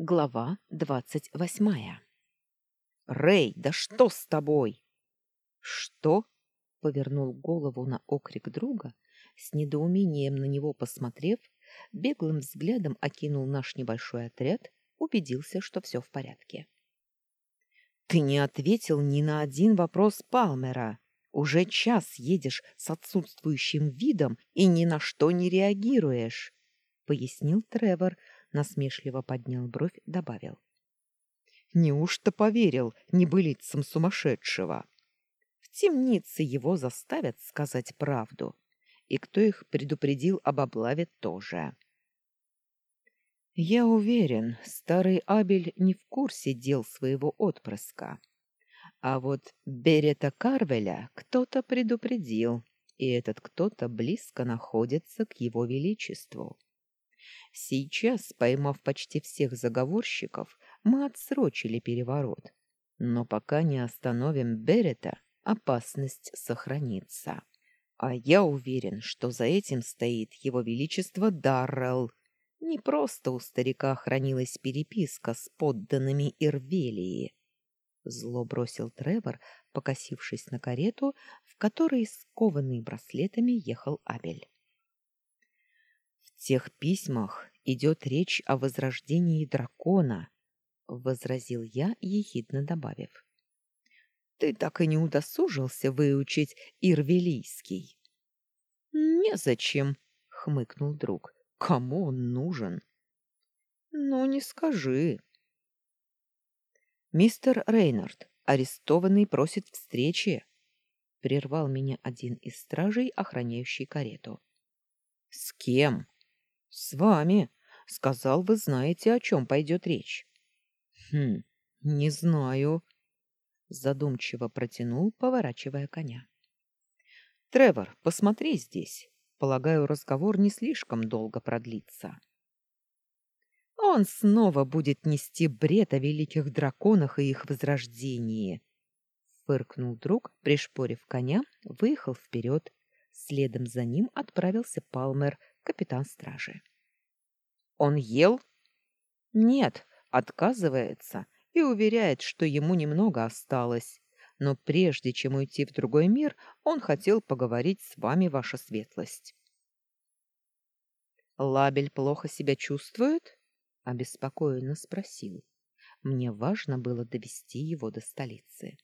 Глава двадцать восьмая. «Рэй, да что с тобой?» «Что?» — повернул голову на окрик друга, с недоумением на него посмотрев, беглым взглядом окинул наш небольшой отряд, убедился, что все в порядке. «Ты не ответил ни на один вопрос Палмера. Уже час едешь с отсутствующим видом и ни на что не реагируешь», — пояснил Тревор, — насмешливо поднял бровь, добавил. Неужто поверил небылицам сумасшедшего? В темнице его заставят сказать правду, и кто их предупредил об облаве тоже. Я уверен, старый Абель не в курсе дел своего отпрыска. А вот Берета Карвеля кто-то предупредил, и этот кто-то близко находится к его величеству. Сейчас, поймав почти всех заговорщиков, мы отсрочили переворот. Но пока не остановим Берета, опасность сохранится. А я уверен, что за этим стоит его величество Даррелл. Не просто у старика хранилась переписка с подданными Ирвелии. Зло бросил Тревор, покосившись на карету, в которой, скованный браслетами, ехал Абель тех письмах идет речь о возрождении дракона, — возразил я, ехидно добавив. — Ты так и не удосужился выучить ирвелийский. — Незачем, — хмыкнул друг. — Кому он нужен? — Ну, не скажи. — Мистер Рейнард, арестованный просит встречи, — прервал меня один из стражей, охраняющий карету. — С кем? С вами. Сказал, вы знаете, о чем пойдет речь. Хм, не знаю. Задумчиво протянул, поворачивая коня. Тревор, посмотри здесь. Полагаю, разговор не слишком долго продлится. Он снова будет нести бред о великих драконах и их возрождении. Фыркнул друг, пришпорив коня, выехал вперед. Следом за ним отправился Палмер, капитан стражи. Он ел? Нет, отказывается и уверяет, что ему немного осталось. Но прежде чем уйти в другой мир, он хотел поговорить с вами, ваша светлость. Лабель плохо себя чувствует? обеспокоенно спросил. Мне важно было довести его до столицы.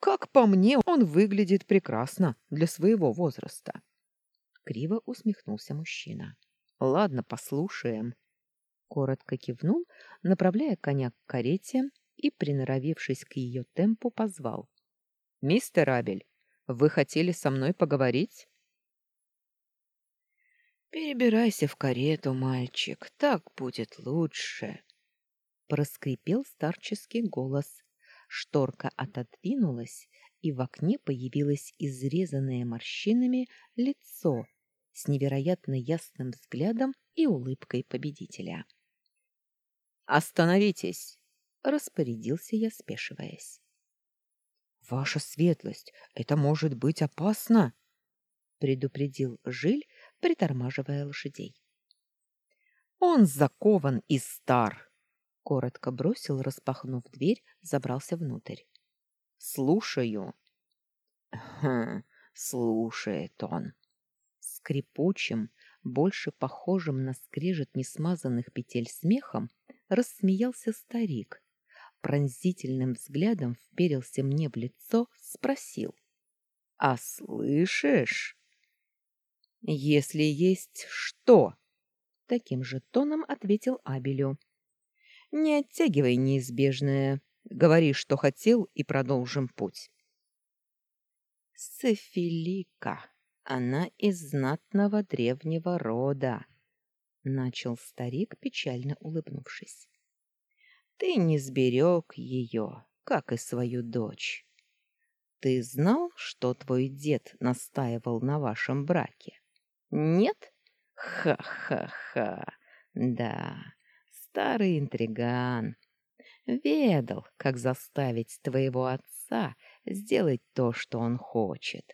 Как по мне, он выглядит прекрасно для своего возраста. Криво усмехнулся мужчина. Ладно, послушаем. Коротко кивнул, направляя коня к карете и, приноровившись к ее темпу, позвал. «Мистер Абель, вы хотели со мной поговорить?» «Перебирайся в карету, мальчик, так будет лучше», — проскрипел старческий голос. Шторка отодвинулась, и в окне появилось изрезанное морщинами лицо с невероятно ясным взглядом и улыбкой победителя. «Остановитесь!» — распорядился я, спешиваясь. «Ваша светлость, это может быть опасно!» — предупредил Жиль, притормаживая лошадей. «Он закован и стар!» — коротко бросил, распахнув дверь, забрался внутрь. «Слушаю». «Хм, слушает он», скрипучим, больше похожим на скрежет несмазанных петель смехом, рассмеялся старик. Пронзительным взглядом вперился мне в лицо, спросил. — А слышишь? — Если есть что? — таким же тоном ответил Абелю. — Не оттягивай неизбежное. Говори, что хотел, и продолжим путь. — Сефилика. Она из знатного древнего рода, начал старик, печально улыбнувшись. Ты не сберег ее, как и свою дочь. Ты знал, что твой дед настаивал на вашем браке? Нет? Ха-ха-ха. Да, старый интриган. Ведал, как заставить твоего отца сделать то, что он хочет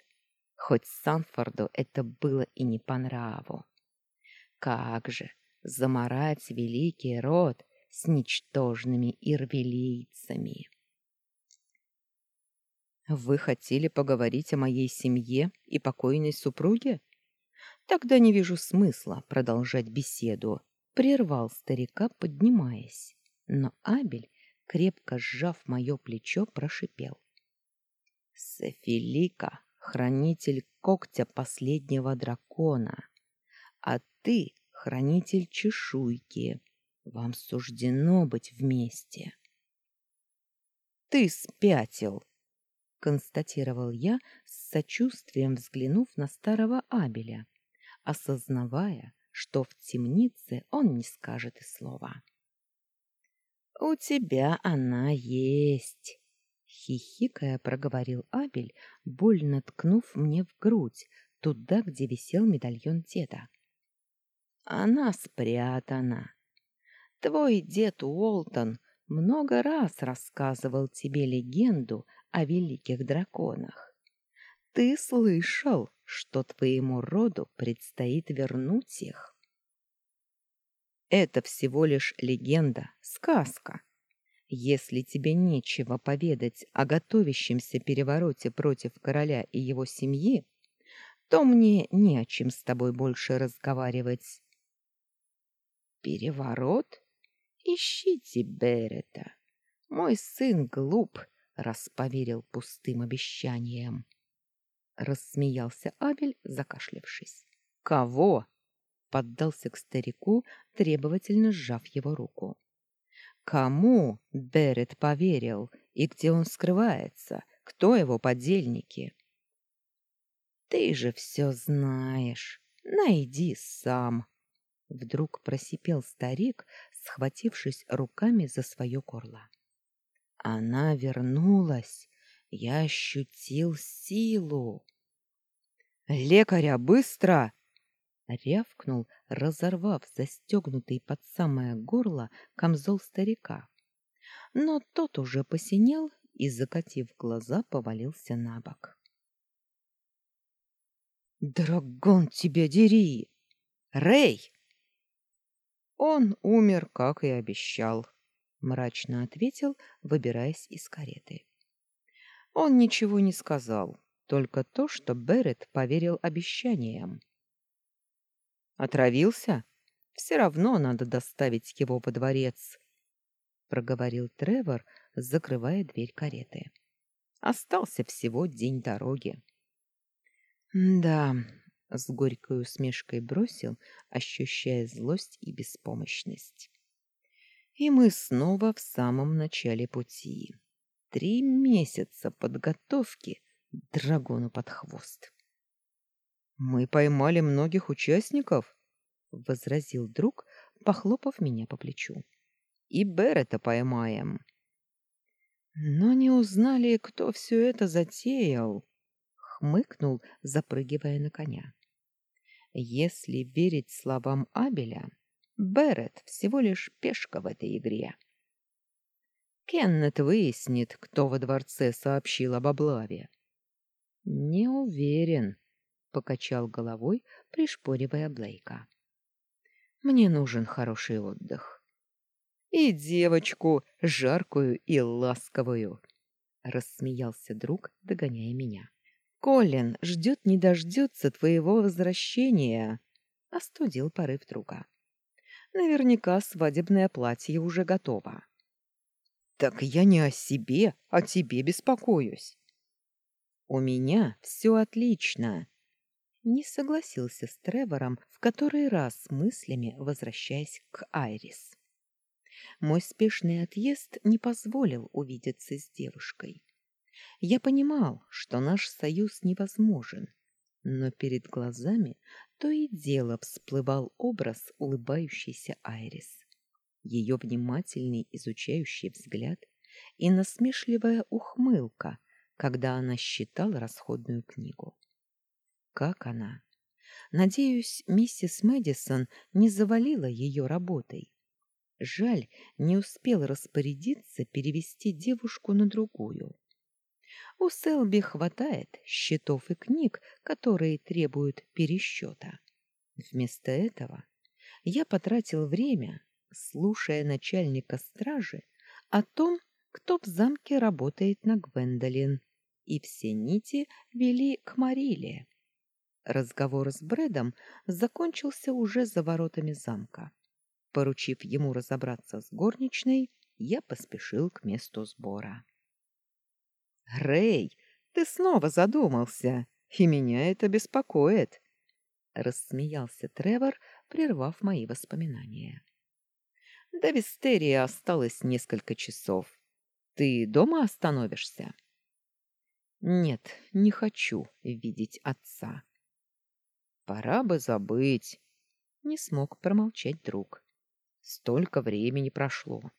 хоть Санфорду это было и не по нраву. Как же, заморать великий род с ничтожными ирвелийцами. Вы хотели поговорить о моей семье и покойной супруге? Тогда не вижу смысла продолжать беседу, прервал старика, поднимаясь. Но Абель, крепко сжав мое плечо, прошипел: Сефилика, хранитель когтя последнего дракона, а ты хранитель чешуйки. Вам суждено быть вместе. Ты спятил, констатировал я с сочувствием, взглянув на старого Абеля, осознавая, что в темнице он не скажет и слова. У тебя она есть, хихикая проговорил Абель, больно ткнув мне в грудь, туда, где висел медальон деда. Она спрятана. Твой дед Уолтон много раз рассказывал тебе легенду о великих драконах. Ты слышал, что твоему роду предстоит вернуть их? Это всего лишь легенда, сказка. Если тебе нечего поведать о готовящемся перевороте против короля и его семьи, то мне не о чем с тобой больше разговаривать. Переворот? Ищите Берета. Мой сын глуп, раз поверил пустым обещаниям. Рассмеялся Абель, закашлявшись. Кого? Поддался к старику, требовательно сжав его руку. Кому Берет поверил и где он скрывается? Кто его подельники? Ты же все знаешь. Найди сам. Вдруг просипел старик, схватившись руками за свое горло. Она вернулась. Я ощутил силу. «Лекаря, быстро!» Рявкнул, разорвав застегнутый под самое горло камзол старика. Но тот уже посинел и, закатив глаза, повалился на бок. «Драгон тебя дери! Рэй!» Он умер, как и обещал, мрачно ответил, выбираясь из кареты. Он ничего не сказал, только то, что Берет поверил обещаниям. Отравился? Все равно надо доставить его во дворец, проговорил Тревор, закрывая дверь кареты. Остался всего день дороги. Да, с горькой усмешкой бросил, ощущая злость и беспомощность. И мы снова в самом начале пути. Три месяца подготовки драгону под хвост. Мы поймали многих участников, возразил друг, похлопав меня по плечу. И Берета поймаем. Но не узнали, кто все это затеял, хмыкнул, запрыгивая на коня. Если верить словам Абеля, Берет всего лишь пешка в этой игре. Кеннет выяснит, кто во дворце сообщил об облаве. Не уверен, покачал головой, пришпоривая Блейка. Мне нужен хороший отдых. И девочку жаркую и ласковую, рассмеялся друг, догоняя меня. Колин ждет не дождется твоего возвращения, остудил порыв друга. Наверняка свадебное платье уже готово. Так я не о себе, а тебе беспокоюсь. У меня все отлично. Не согласился с Тревором в который раз мыслями возвращаясь к Айрис. Мой спешный отъезд не позволил увидеться с девушкой. Я понимал, что наш союз невозможен, но перед глазами то и дело всплывал образ улыбающейся Айрис. Ее внимательный изучающий взгляд и насмешливая ухмылка, когда она считала расходную книгу. Как она? Надеюсь, миссис Мэдисон не завалила ее работой. Жаль, не успел распорядиться перевести девушку на другую. У Селби хватает счетов и книг, которые требуют пересчета. Вместо этого я потратил время, слушая начальника стражи о том, кто в замке работает на Гвендолин, и все нити вели к Мариле. Разговор с Брэдом закончился уже за воротами замка. Поручив ему разобраться с горничной, я поспешил к месту сбора. «Рэй, ты снова задумался, и меня это беспокоит!» — рассмеялся Тревор, прервав мои воспоминания. «До Вистерии осталось несколько часов. Ты дома остановишься?» «Нет, не хочу видеть отца». «Пора бы забыть», — не смог промолчать друг. «Столько времени прошло».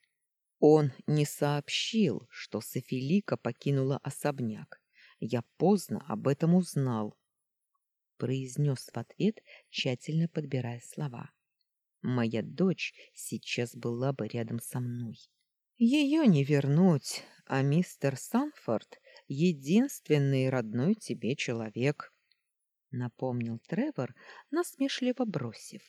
Он не сообщил, что Софилика покинула особняк. Я поздно об этом узнал. Произнес в ответ, тщательно подбирая слова. Моя дочь сейчас была бы рядом со мной. Ее не вернуть, а мистер Санфорд — единственный родной тебе человек, — напомнил Тревор, насмешливо бросив.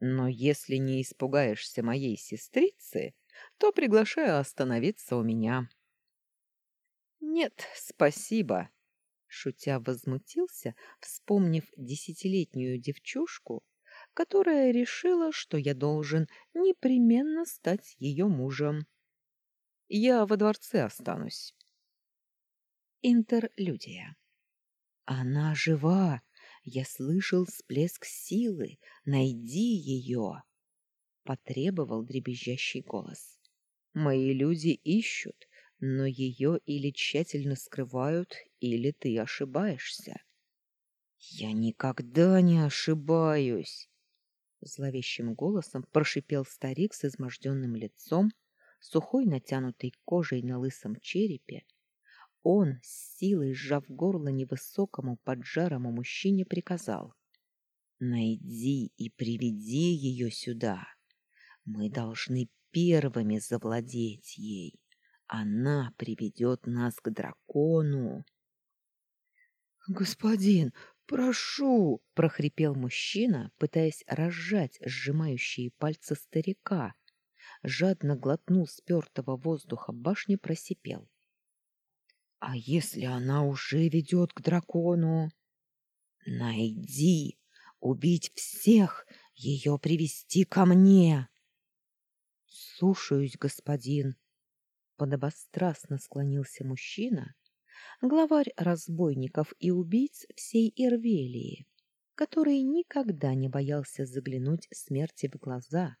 Но если не испугаешься моей сестрицы, то приглашаю остановиться у меня. Нет, спасибо, шутя возмутился, вспомнив десятилетнюю девчушку, которая решила, что я должен непременно стать ее мужем. Я во дворце останусь. Интерлюдия. Она жива. Я слышал всплеск силы. Найди ее потребовал дребезжащий голос. Мои люди ищут, но ее или тщательно скрывают, или ты ошибаешься. Я никогда не ошибаюсь, зловещим голосом прошипел старик с изможденным лицом, сухой натянутой кожей на лысом черепе. Он, с силой сжав горло невысокому поджарому мужчине, приказал: "Найди и приведи ее сюда". Мы должны первыми завладеть ей. Она приведет нас к дракону. Господин, прошу, прохрипел мужчина, пытаясь разжать сжимающие пальцы старика. Жадно глотнул спертого воздуха башни, просипел: А если она уже ведет к дракону? Найди, убить всех, ее привести ко мне. Слушаюсь, господин. Подобострастно склонился мужчина, главарь разбойников и убийц всей Ирвелии, который никогда не боялся заглянуть смерти в глаза,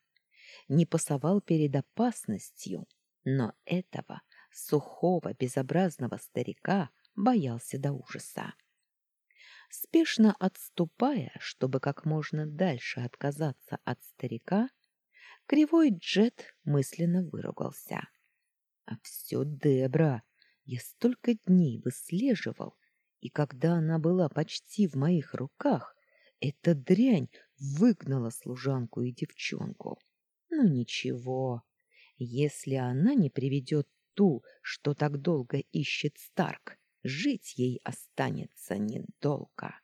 не пасовал перед опасностью, но этого сухого безобразного старика боялся до ужаса. Спешно отступая, чтобы как можно дальше отказаться от старика, Кривой Джет мысленно выругался. А все Дебра. Я столько дней выслеживал, и когда она была почти в моих руках, эта дрянь выгнала служанку и девчонку. Ну ничего, если она не приведет ту, что так долго ищет Старк, жить ей останется недолго.